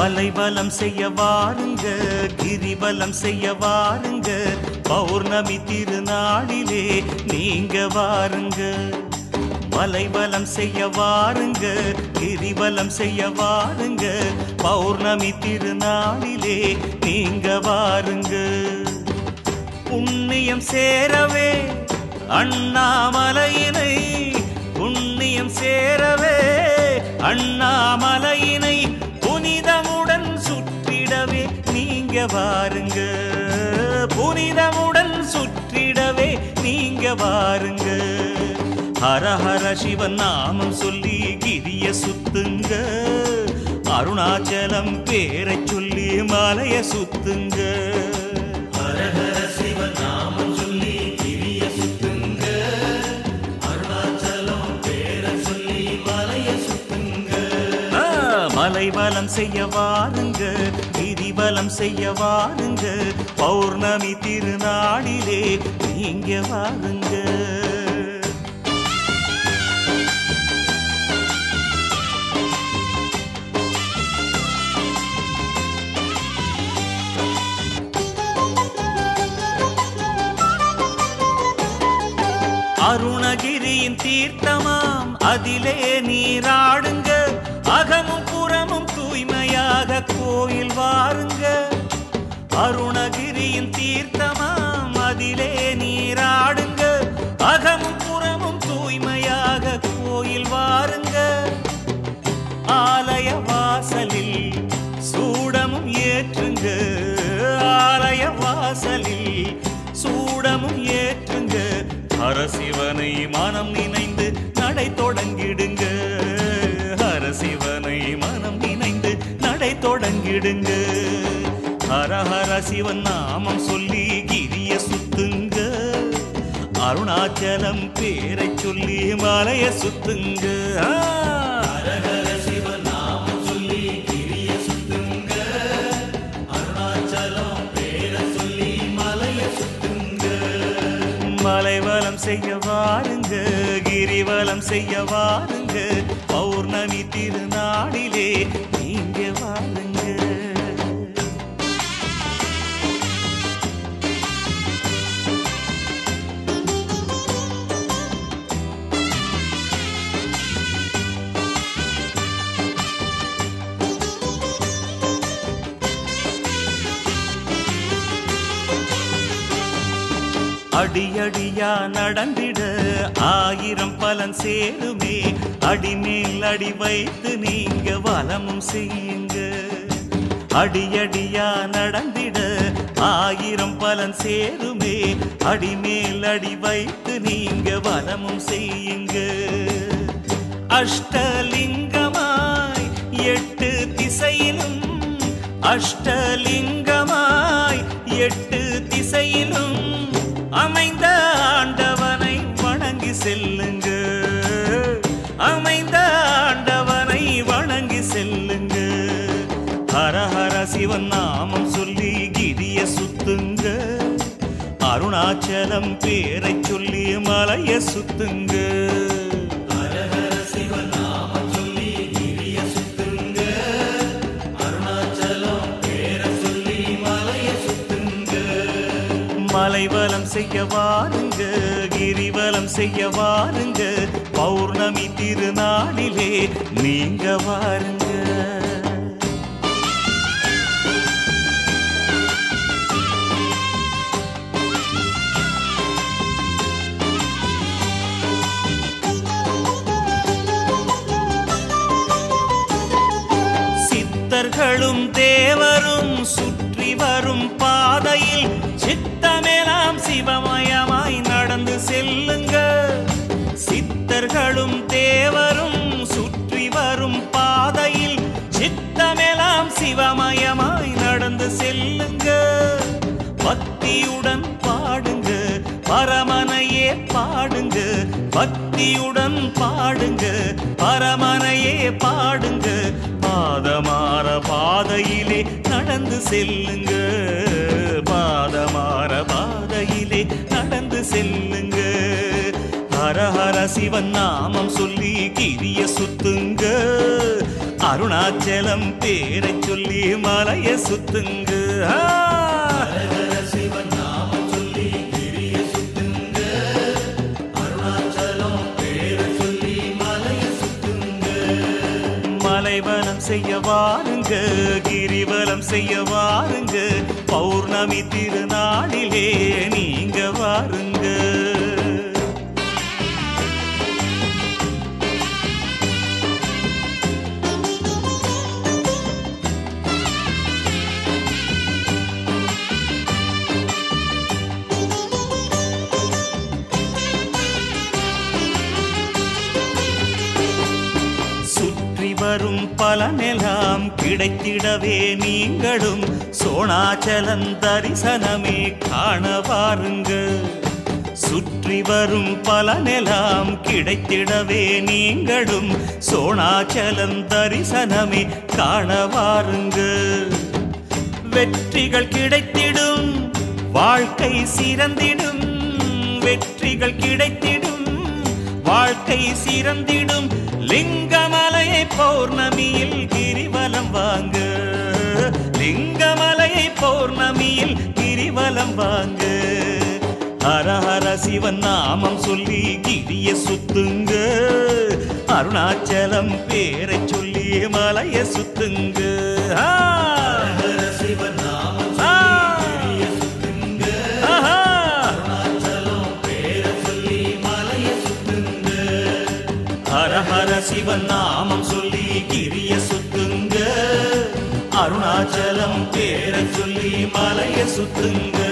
மலைவலம் செய்ய வாருங்க கிரிவலம் செய்ய வாருங்க. பௌர்ணமி திருநாளிலே நீங்க வாருங்க. மலைவலம் செய்ய வாருங்க கிரிவலம் செய்ய வாருங்க. பௌர்ணமி திருநாளிலே நீங்க வாருங்க. புண்ணியம் சேரவே அண்ணாமலையினை புண்ணியம் சேரவே நீங்க வாருங்க. புனிதமுடன் சுற்றிடவே நீங்க வாருங்க. ஹர ஹர சிவன் நாமம் சொல்லி கிரிய சுத்துங்க. அருணாச்சலம் பேரை சொல்லி மலைய சுத்துங்க. ஹர ஹர சிவன் நாமம் சொல்லி கிரிய சுத்துங்க. அருணாச்சலம் பேரை சொல்லி மலைய சுத்துங்க. மலைவலம் செய்ய வாருங்க. தானம் செய்ய வாருங்க. பௌர்ணமி திருநாளிலே நீங்க வாருங்க. அருணகிரியின் தீர்த்தமாம் அதிலே நீராடுங்க. அகமும் புறமும் தூய்மையாக கோயில் வாருங்க. அருணகிரியின் தீர்த்தமாம். அதிலே நீராடுங்க. அகமும் புறமும் தூய்மையாக கோயில் வாருங்க. ஆலய வாசலில் சூடமும் ஏற்றுங்க. ஆலய வாசலில் சூடமும் ஏற்றுங்க. அரசிவனை மனம் நினைந்து நடை தொடங்கிடுங்க. அரசிவனை மனம் நினைந்து நடை தொடங்கிடுங்க. சிவன் நாமம் சொல்லி கிரிய சுத்துங்க. அருணாச்சலம் பேரை சொல்லி மலைய சுத்துங்க. மலைவலம் செய்ய வாருங்க கிரிவலம் செய்ய வாருங்க. பௌர்ணமி திருநாளிலே நீங்க வாருங்க. அடியடியா நடந்திட ஆயிரம் பலன் சேருமே. அடிமேல் அடி வைத்து நீங்க வளமும் செய்யுங்க. அடியடியா நடந்திட ஆயிரம் பலன் சேருமே. அடிமேல் அடி வைத்து நீங்க வளமும் செய்யுங்க. அஷ்டலிங்கமாய் எட்டு திசையிலும் அஷ்டலிங்கமாய் எட்டு ஹர நாமம் சொல்லி கிரிய சுத்துங்க. அருணாச்சலம் பேரை சொல்லி மலைய சுத்துங்க. மலைவலம் செய்ய வாருங்க கிரிவலம் செய்ய வாருங்க. பௌர்ணமி திருநாளிலே நீங்க வாருங்க. சித்தர்களும் தேவரும் சுற்றி வரும் பாதையில் சித்தமெல்லாம் சிவமயமாய் நடந்து செல்லுங்க சித்தர்களும் தேவரும் சுற்றி வரும் பாதையில் சித்தமெல்லாம் சிவமயமாய் நடந்து செல்லுங்க பக்தியுடன் பாடுங்க பரமனையே பாடுங்க பக்தி பக்தியுடன் பாடுங்க பரமனையே பாடுங்க பாதமாற பாதையிலே நடந்து செல்லுங்க. பாதமாற பாதையிலே நடந்து செல்லுங்க. ஹரஹர சிவன் நாமம் சொல்லி கிரிய சுத்துங்க. அருணாச்சலம் பேரை சொல்லி மலைய சுத்துங்க. செய்ய வாருங்க கிரிவலம் செய்ய வாருங்க. பௌர்ணமி திருநாளிலே பலனெல்லாம் கிடைத்திடவே நீங்களும் சோணாச்சலம் தரிசனமே காண வாருங்க சுற்றி வரும் பலனெல்லாம் கிடைத்திடவே நீங்களும் சோணாச்சலம் தரிசனமே காண வாருங்க வெற்றிகள் கிடைத்திடும் வாழ்க்கை சிறந்திடும் வெற்றிகள் கிடைத்திடும். வாழ்க்கை சிறந்திடும் லிங்கமலையை பௌர்ணமியில் கிரிவலம் வாங்கு. லிங்கமலையை பௌர்ணமியில் கிரிவலம் வாங்கு. ஹர ஹர சிவன் நாமம் சொல்லி கிரிய சுத்துங்க. அருணாச்சலம் பேரை சொல்லி மலைய சுத்துங்க. ஆ! ஹர நாமம் சொல்லி கிரிய சுத்துங்க. அருணாச்சலம் பேரை சொல்லி மலைய சுத்துங்க.